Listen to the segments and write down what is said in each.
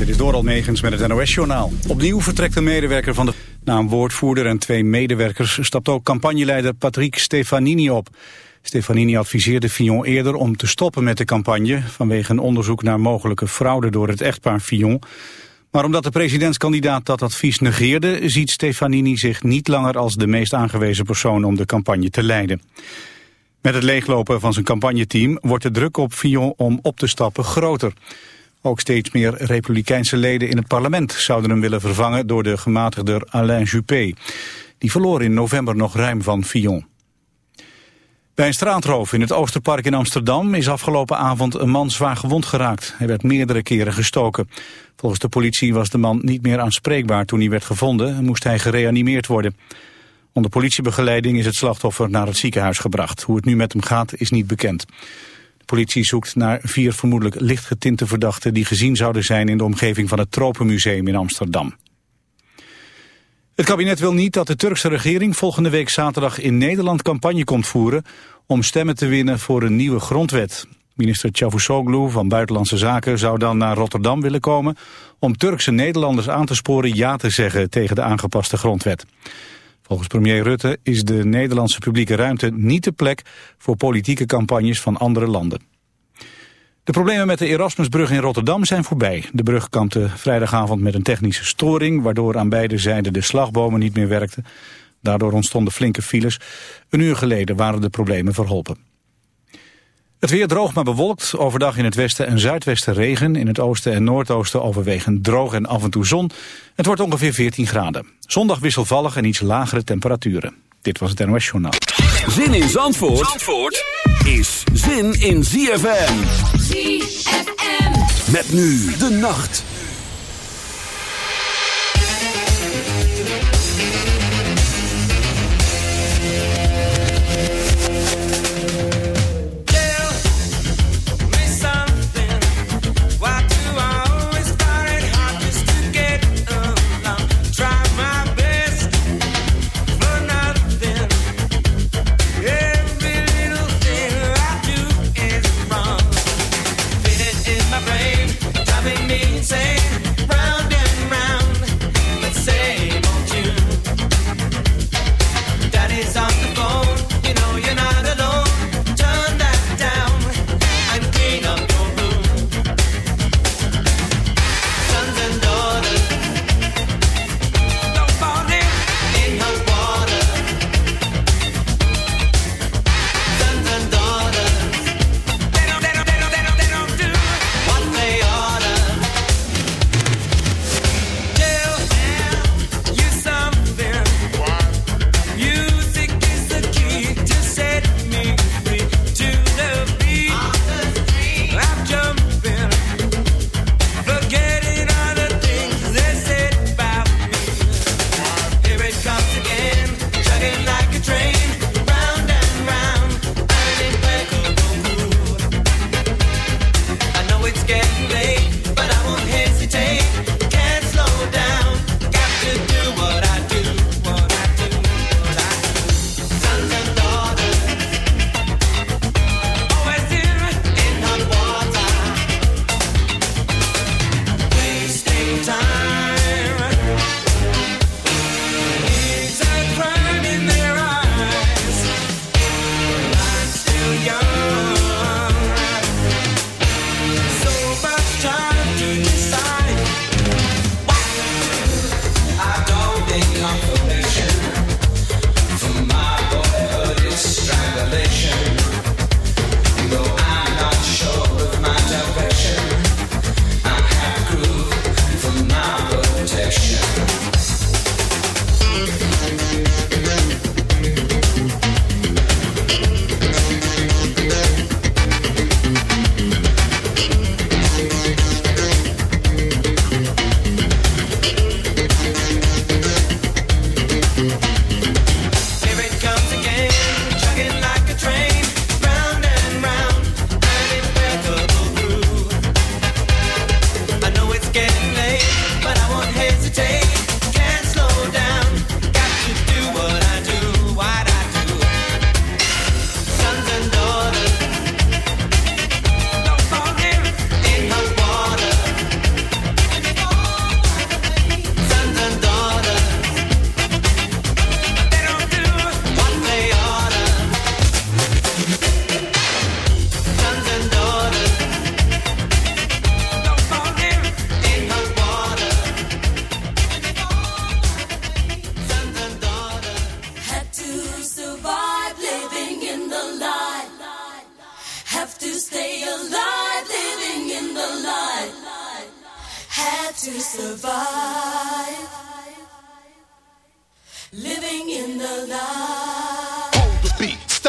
Dit is Doral Megens met het NOS-journaal. Opnieuw vertrekt een medewerker van de... Na een woordvoerder en twee medewerkers stapt ook campagneleider Patrick Stefanini op. Stefanini adviseerde Fillon eerder om te stoppen met de campagne... vanwege een onderzoek naar mogelijke fraude door het echtpaar Fillon. Maar omdat de presidentskandidaat dat advies negeerde... ziet Stefanini zich niet langer als de meest aangewezen persoon om de campagne te leiden. Met het leeglopen van zijn campagneteam wordt de druk op Fillon om op te stappen groter... Ook steeds meer republikeinse leden in het parlement zouden hem willen vervangen door de gematigder Alain Juppé. Die verloor in november nog ruim van Fillon. Bij een straatroof in het Oosterpark in Amsterdam is afgelopen avond een man zwaar gewond geraakt. Hij werd meerdere keren gestoken. Volgens de politie was de man niet meer aanspreekbaar toen hij werd gevonden en moest hij gereanimeerd worden. Onder politiebegeleiding is het slachtoffer naar het ziekenhuis gebracht. Hoe het nu met hem gaat is niet bekend politie zoekt naar vier vermoedelijk lichtgetinte verdachten... die gezien zouden zijn in de omgeving van het Tropenmuseum in Amsterdam. Het kabinet wil niet dat de Turkse regering volgende week zaterdag in Nederland campagne komt voeren... om stemmen te winnen voor een nieuwe grondwet. Minister Çavuşoğlu van Buitenlandse Zaken zou dan naar Rotterdam willen komen... om Turkse Nederlanders aan te sporen ja te zeggen tegen de aangepaste grondwet. Volgens premier Rutte is de Nederlandse publieke ruimte niet de plek voor politieke campagnes van andere landen. De problemen met de Erasmusbrug in Rotterdam zijn voorbij. De brug kampte vrijdagavond met een technische storing... waardoor aan beide zijden de slagbomen niet meer werkten. Daardoor ontstonden flinke files. Een uur geleden waren de problemen verholpen. Het weer droog maar bewolkt. Overdag in het westen en zuidwesten regen. In het oosten en noordoosten overwegend droog en af en toe zon. Het wordt ongeveer 14 graden. Zondag wisselvallig en iets lagere temperaturen. Dit was het NOS Journaal. Zin in Zandvoort, Zandvoort is zin in ZFM. ZFM. Met nu de nacht.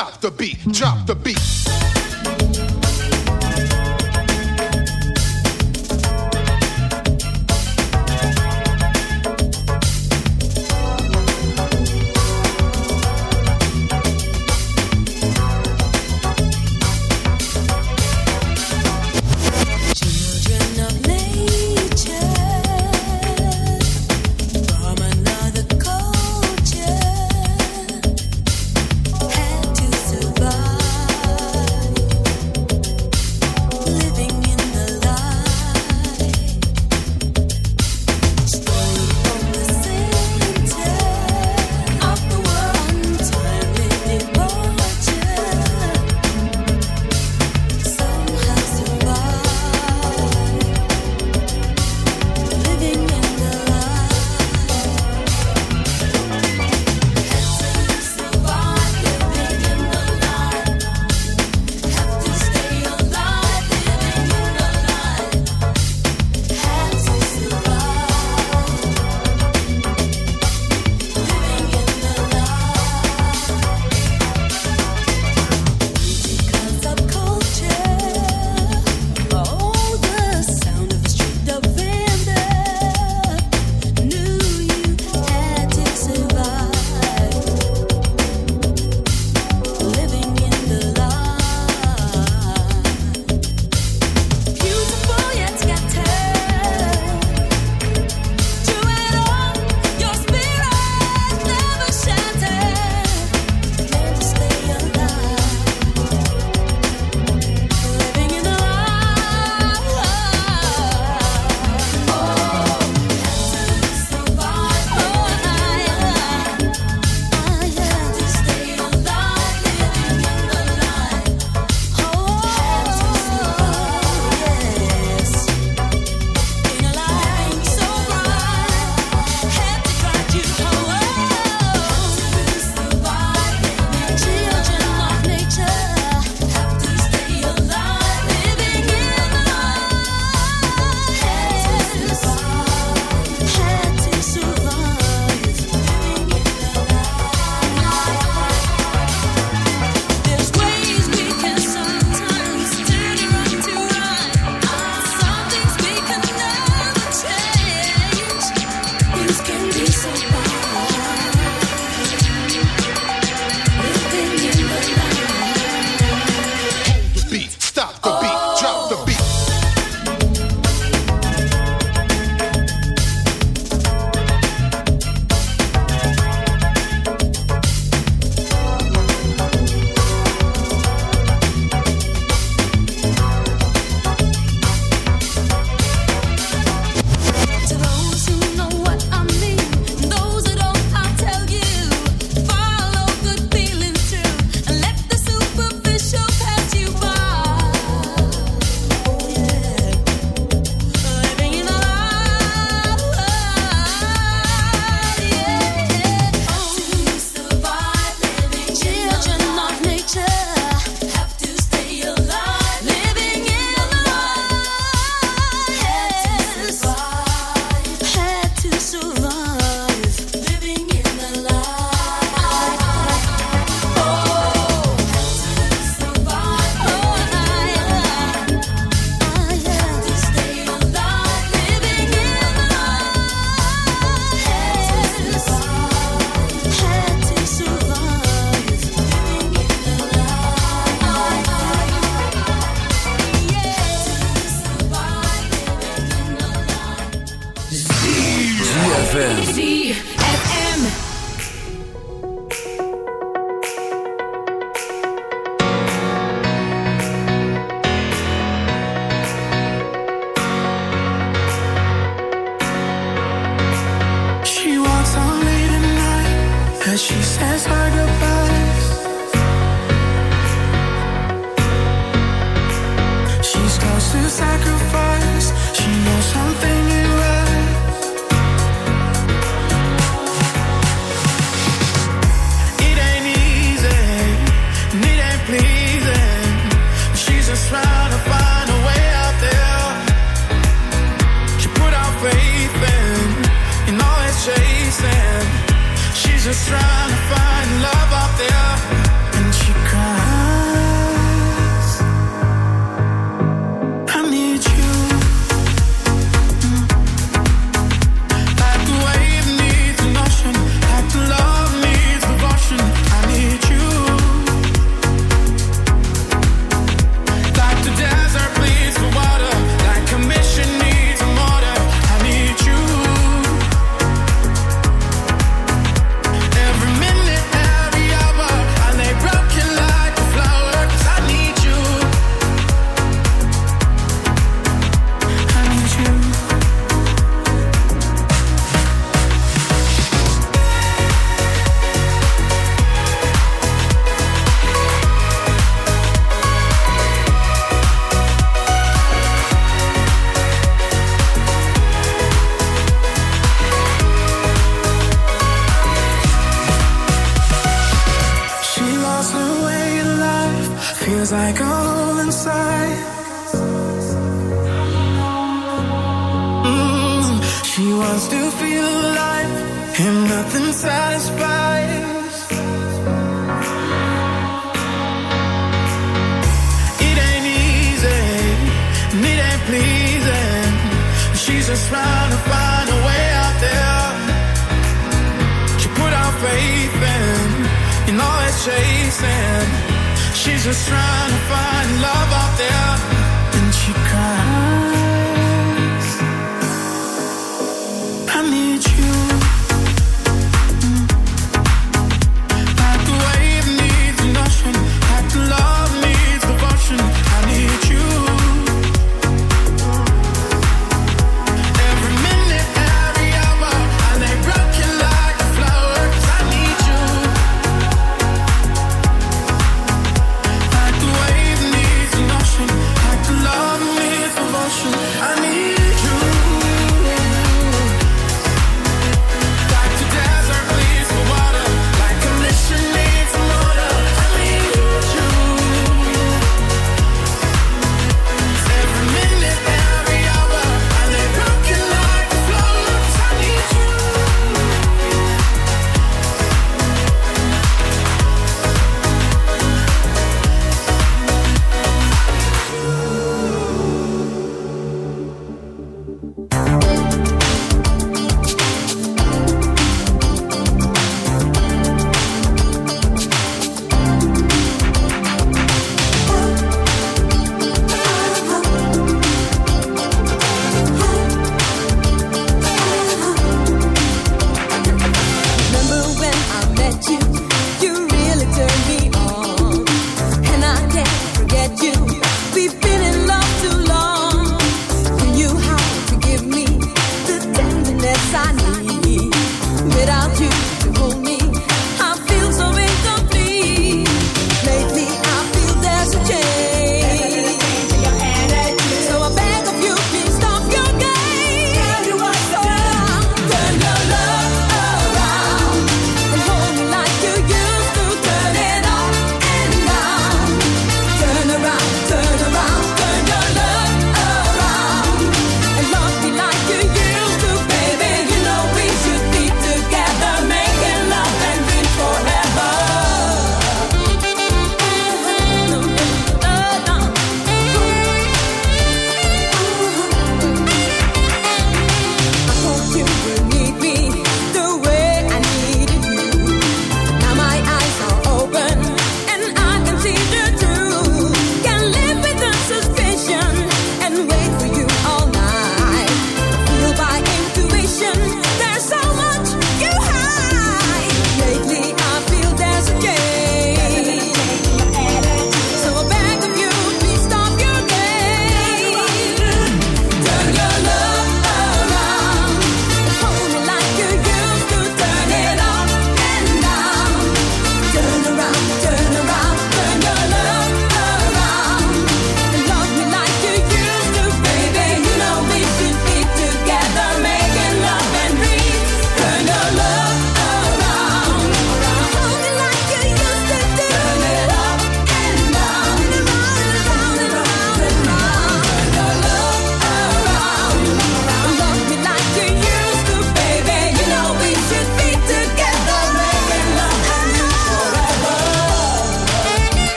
Stop the beat, drop the beat.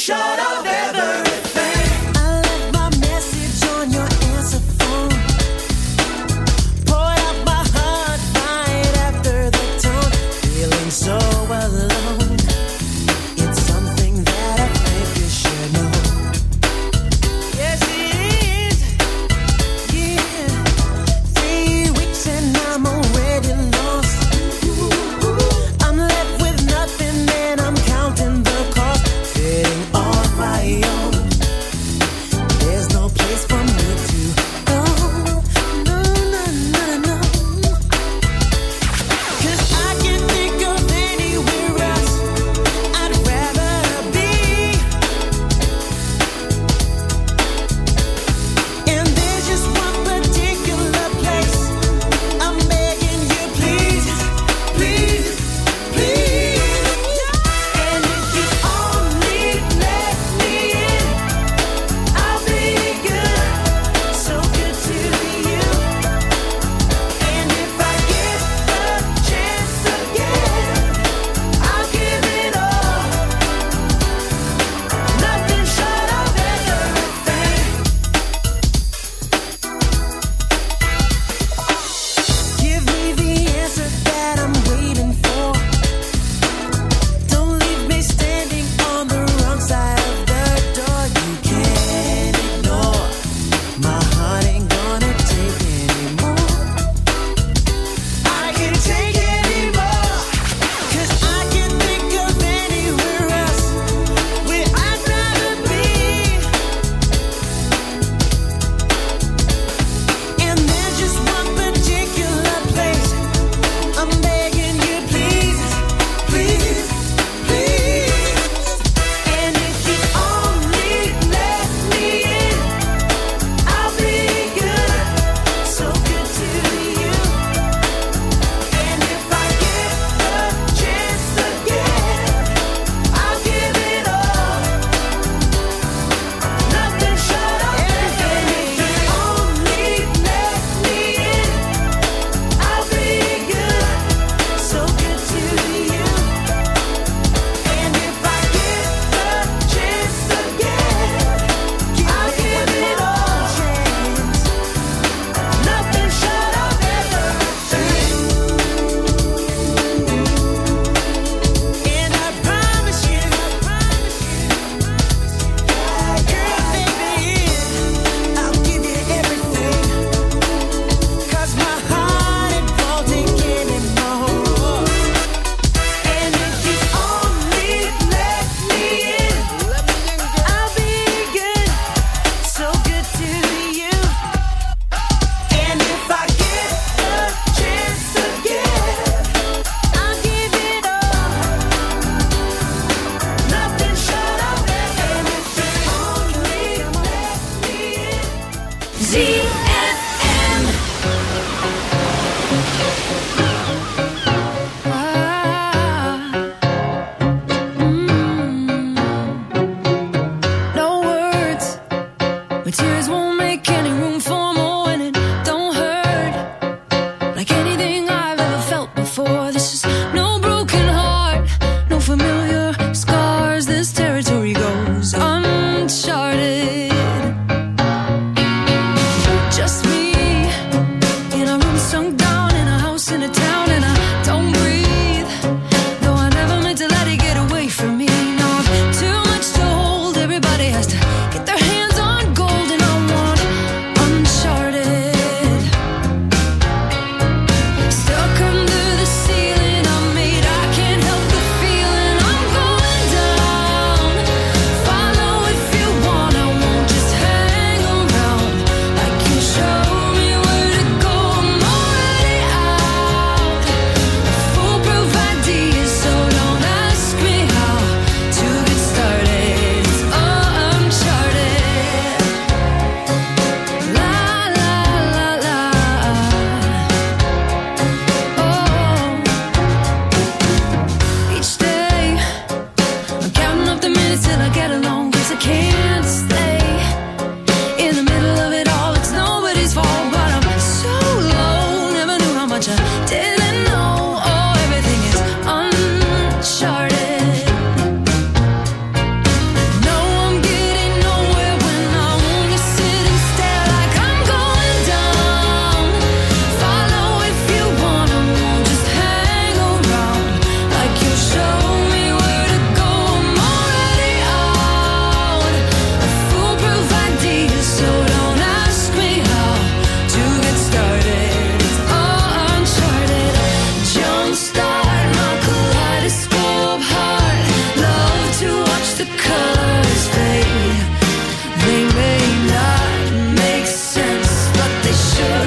shut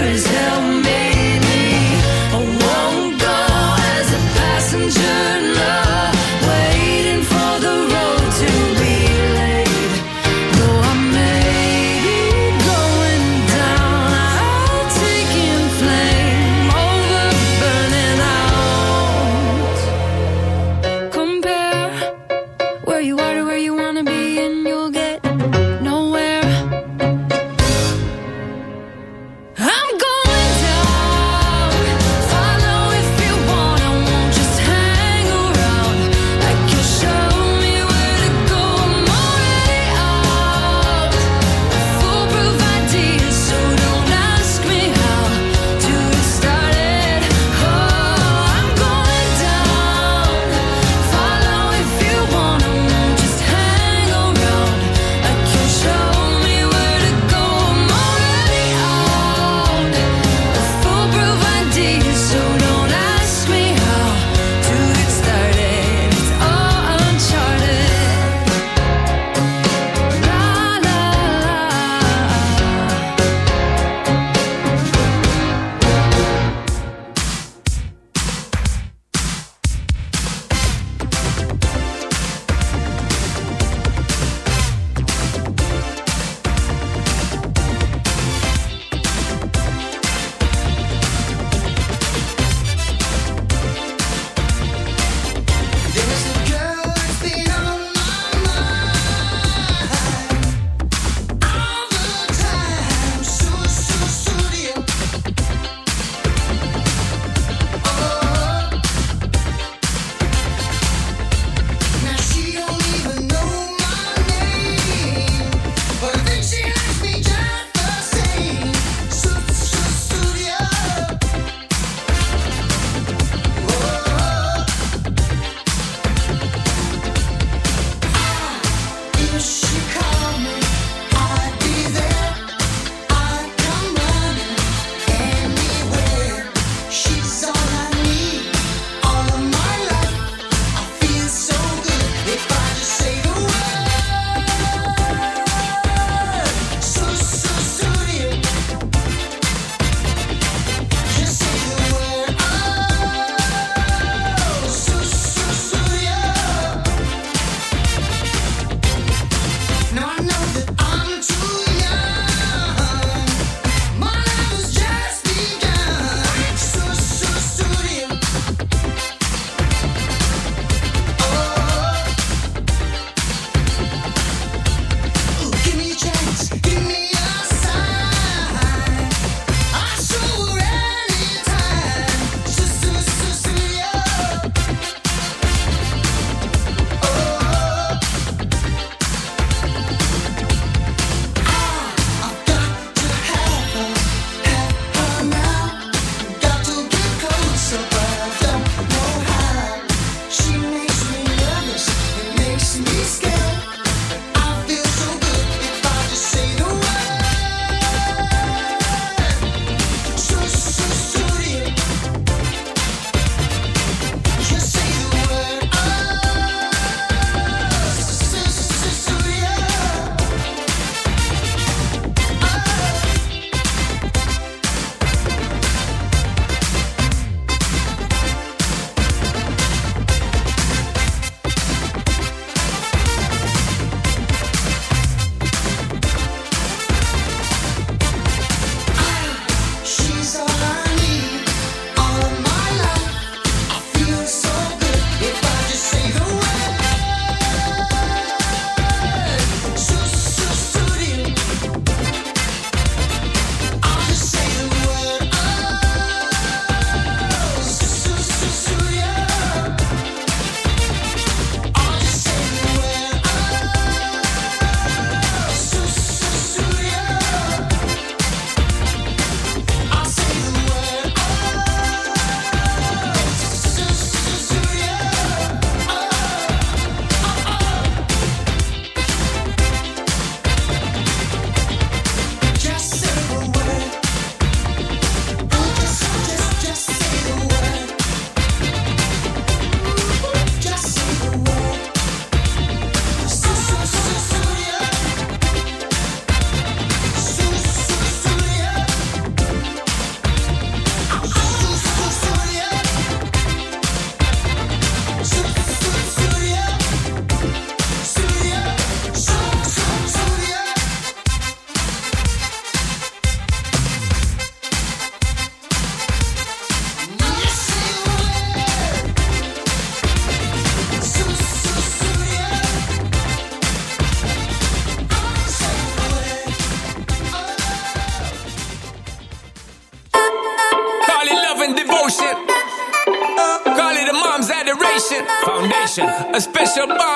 Is.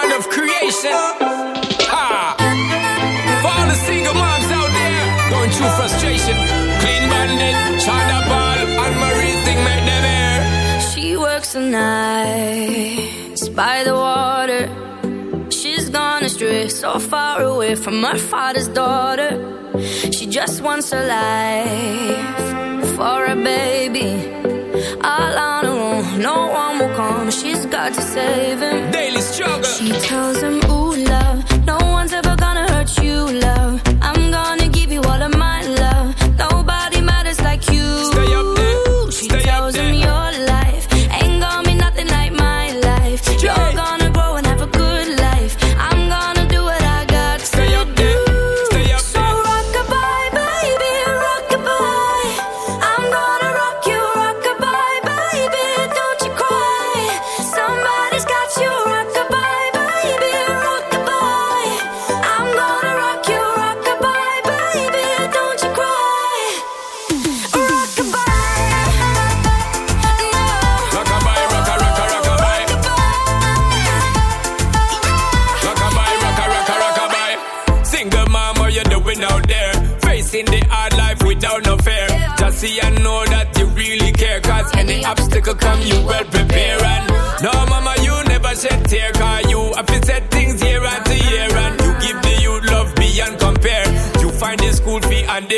Special of creation. Ha! For all the single moms out there going through frustration, clean bandit, China ball, and Marie thing make them air. She works the nights by the water. She's gone astray, so far away from her father's daughter. She just wants a life for a baby. All on her own, no one will come. She's got to save him. Daily She tells him, Ooh, love,